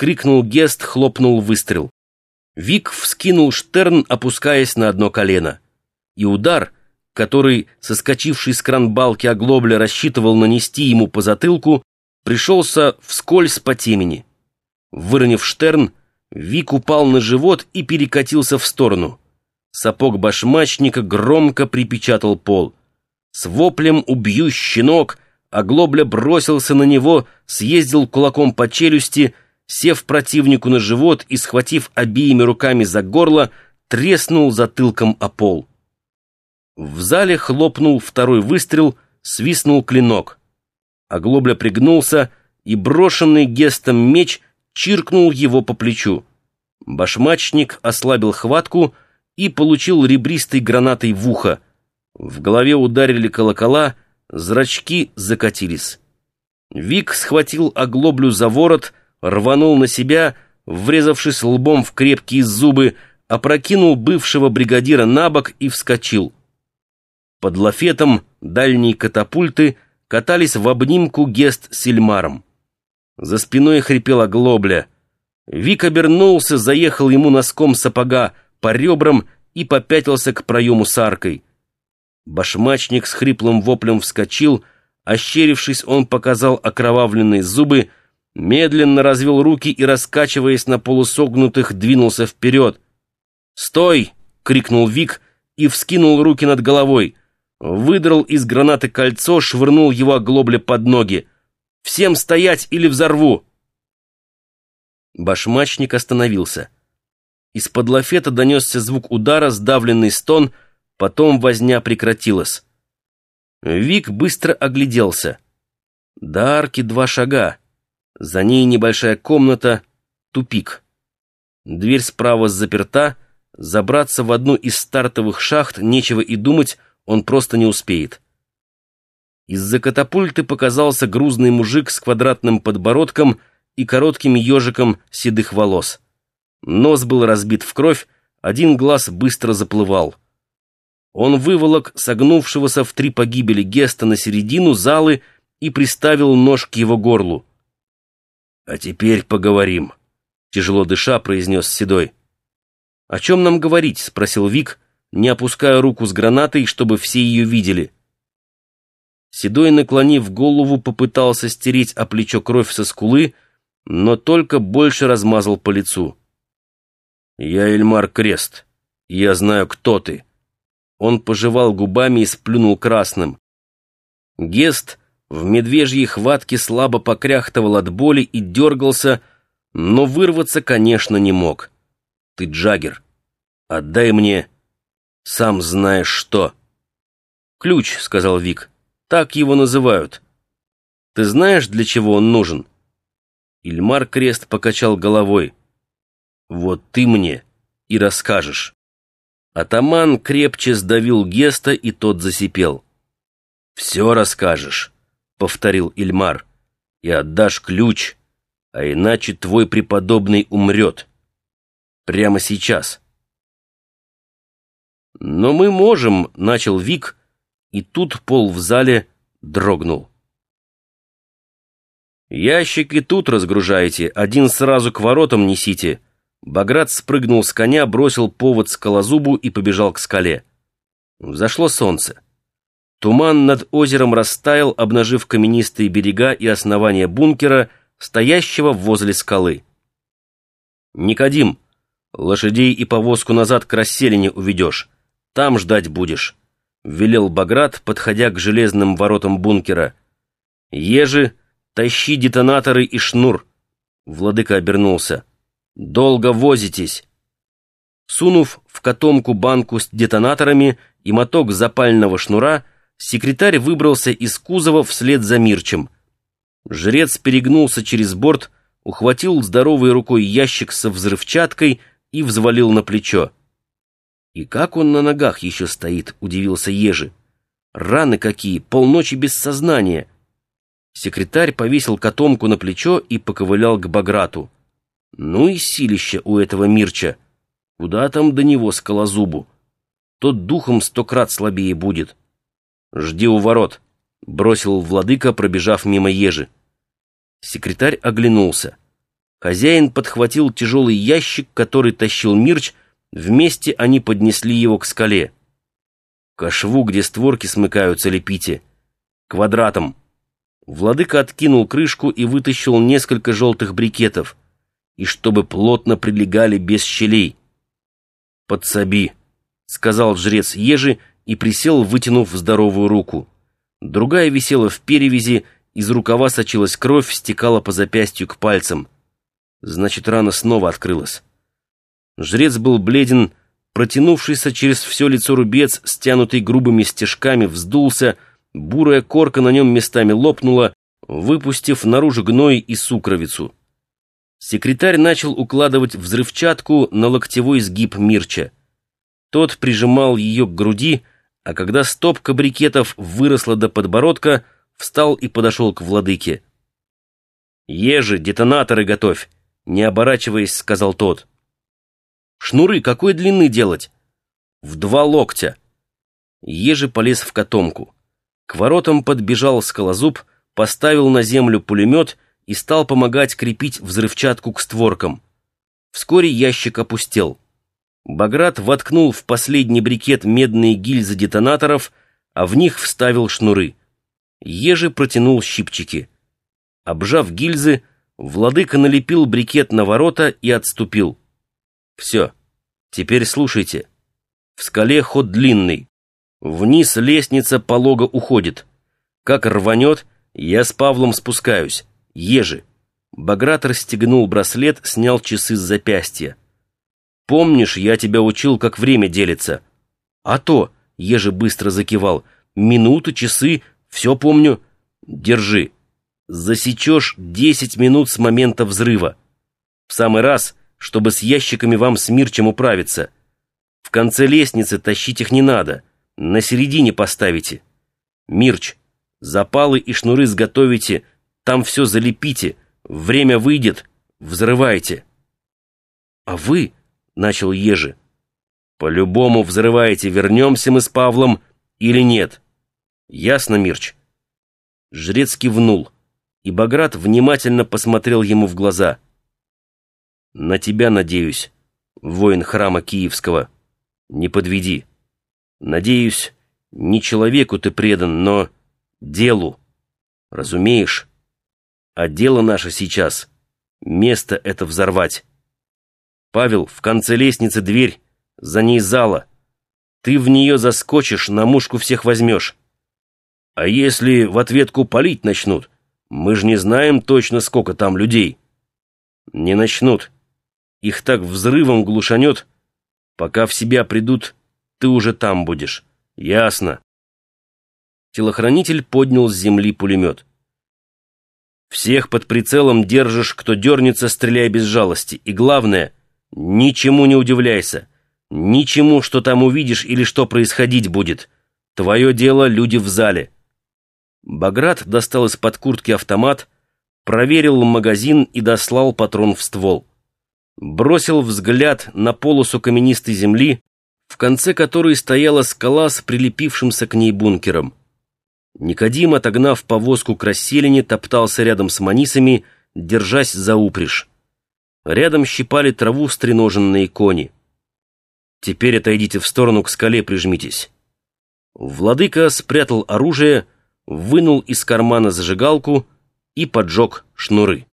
вскрикнул Гест, хлопнул выстрел. Вик вскинул Штерн, опускаясь на одно колено. И удар, который, соскочивший с кранбалки оглобля, рассчитывал нанести ему по затылку, пришелся вскользь по темени. Выронив Штерн, Вик упал на живот и перекатился в сторону. Сапог башмачника громко припечатал пол. С воплем «Убью, щенок!» Оглобля бросился на него, съездил кулаком по челюсти, сев противнику на живот и, схватив обеими руками за горло, треснул затылком о пол. В зале хлопнул второй выстрел, свистнул клинок. Оглобля пригнулся, и брошенный гестом меч чиркнул его по плечу. Башмачник ослабил хватку и получил ребристой гранатой в ухо. В голове ударили колокола, зрачки закатились. Вик схватил оглоблю за ворот, рванул на себя, врезавшись лбом в крепкие зубы, опрокинул бывшего бригадира на бок и вскочил. Под лафетом дальние катапульты — катались в обнимку Гест с Ильмаром. За спиной хрипела глобля. Вик обернулся, заехал ему носком сапога по ребрам и попятился к проему с аркой. Башмачник с хриплым воплем вскочил, ощерившись, он показал окровавленные зубы, медленно развел руки и, раскачиваясь на полусогнутых, двинулся вперед. «Стой!» — крикнул Вик и вскинул руки над головой выдрал из гранаты кольцо, швырнул его оглобле под ноги. «Всем стоять или взорву!» Башмачник остановился. Из-под лафета донесся звук удара, сдавленный стон, потом возня прекратилась. Вик быстро огляделся. До арки два шага. За ней небольшая комната, тупик. Дверь справа заперта, забраться в одну из стартовых шахт нечего и думать, он просто не успеет. Из-за катапульты показался грузный мужик с квадратным подбородком и коротким ежиком седых волос. Нос был разбит в кровь, один глаз быстро заплывал. Он выволок согнувшегося в три погибели Геста на середину залы и приставил нож к его горлу. «А теперь поговорим», — тяжело дыша произнес Седой. «О чем нам говорить?» — спросил Вик, не опуская руку с гранатой, чтобы все ее видели. Седой, наклонив голову, попытался стереть о плечо кровь со скулы, но только больше размазал по лицу. «Я Эльмар Крест. Я знаю, кто ты». Он пожевал губами и сплюнул красным. Гест в медвежьей хватке слабо покряхтывал от боли и дергался, но вырваться, конечно, не мог. «Ты Джаггер. Отдай мне сам знаешь что». «Ключ», — сказал Вик. «Так его называют. Ты знаешь, для чего он нужен?» Ильмар Крест покачал головой. «Вот ты мне и расскажешь». Атаман крепче сдавил Геста, и тот засипел. «Все расскажешь», — повторил Ильмар, — «и отдашь ключ, а иначе твой преподобный умрет. Прямо сейчас». «Но мы можем», — начал Вик, и тут пол в зале дрогнул. «Ящики тут разгружайте, один сразу к воротам несите». Баграт спрыгнул с коня, бросил повод скалозубу и побежал к скале. Взошло солнце. Туман над озером растаял, обнажив каменистые берега и основания бункера, стоящего возле скалы. «Никодим, лошадей и повозку назад к расселине уведешь. Там ждать будешь», — велел Баграт, подходя к железным воротам бункера. «Ежи, тащи детонаторы и шнур», — владыка обернулся. «Долго возитесь». Сунув в котомку банку с детонаторами и моток запального шнура, секретарь выбрался из кузова вслед за Мирчем. Жрец перегнулся через борт, ухватил здоровой рукой ящик со взрывчаткой и взвалил на плечо. «И как он на ногах еще стоит?» — удивился Ежи. «Раны какие, полночи без сознания!» Секретарь повесил котомку на плечо и поковылял к Баграту. «Ну и силище у этого Мирча! Куда там до него скалозубу? Тот духом сто крат слабее будет!» «Жди у ворот!» — бросил владыка, пробежав мимо Ежи. Секретарь оглянулся. Хозяин подхватил тяжелый ящик, который тащил Мирч, вместе они поднесли его к скале. К шву, где створки смыкаются, лепите. Квадратом. Владыка откинул крышку и вытащил несколько желтых брикетов, и чтобы плотно прилегали без щелей. «Подсоби», — сказал жрец Ежи и присел, вытянув здоровую руку. Другая висела в перевязи, из рукава сочилась кровь, стекала по запястью к пальцам. Значит, рана снова открылась. Жрец был бледен, протянувшийся через все лицо рубец, стянутый грубыми стежками, вздулся, бурая корка на нем местами лопнула, выпустив наружу гной и сукровицу. Секретарь начал укладывать взрывчатку на локтевой сгиб Мирча. Тот прижимал ее к груди, а когда стопка брикетов выросла до подбородка, встал и подошел к владыке. «Ежи, детонаторы готовь!» Не оборачиваясь, сказал тот. «Шнуры какой длины делать?» «В два локтя». Ежи полез в котомку. К воротам подбежал скалозуб, поставил на землю пулемет и стал помогать крепить взрывчатку к створкам. Вскоре ящик опустел. Баграт воткнул в последний брикет медные гильзы детонаторов, а в них вставил шнуры. Ежи протянул щипчики. Обжав гильзы, Владыка налепил брикет на ворота и отступил. «Все, теперь слушайте. В скале ход длинный. Вниз лестница полого уходит. Как рванет, я с Павлом спускаюсь. Ежи». Баграт расстегнул браслет, снял часы с запястья. «Помнишь, я тебя учил, как время делится?» «А то», — Ежи быстро закивал, — «минуты, часы, все помню. Держи» засечешь десять минут с момента взрыва. В самый раз, чтобы с ящиками вам с Мирчем управиться. В конце лестницы тащить их не надо, на середине поставите. Мирч, запалы и шнуры сготовите, там все залепите, время выйдет, взрывайте. А вы, — начал Ежи, — по-любому взрываете, вернемся мы с Павлом или нет. Ясно, Мирч? Жрец кивнул и Баграт внимательно посмотрел ему в глаза. «На тебя надеюсь, воин храма Киевского. Не подведи. Надеюсь, не человеку ты предан, но делу. Разумеешь? А дело наше сейчас — место это взорвать. Павел, в конце лестницы дверь, за ней зала. Ты в нее заскочишь, на мушку всех возьмешь. А если в ответку палить начнут — мы же не знаем точно, сколько там людей. Не начнут. Их так взрывом глушанет. Пока в себя придут, ты уже там будешь. Ясно. Телохранитель поднял с земли пулемет. Всех под прицелом держишь, кто дернется, стреляй без жалости. И главное, ничему не удивляйся. Ничему, что там увидишь или что происходить будет. Твое дело — люди в зале. Баграт достал из-под куртки автомат, проверил магазин и дослал патрон в ствол. Бросил взгляд на полосу каменистой земли, в конце которой стояла скала с прилепившимся к ней бункером. Никодим, отогнав повозку к расселине, топтался рядом с манисами, держась за упряжь. Рядом щипали траву стреноженные кони. «Теперь отойдите в сторону, к скале прижмитесь». Владыка спрятал оружие, вынул из кармана зажигалку и поджег шнуры.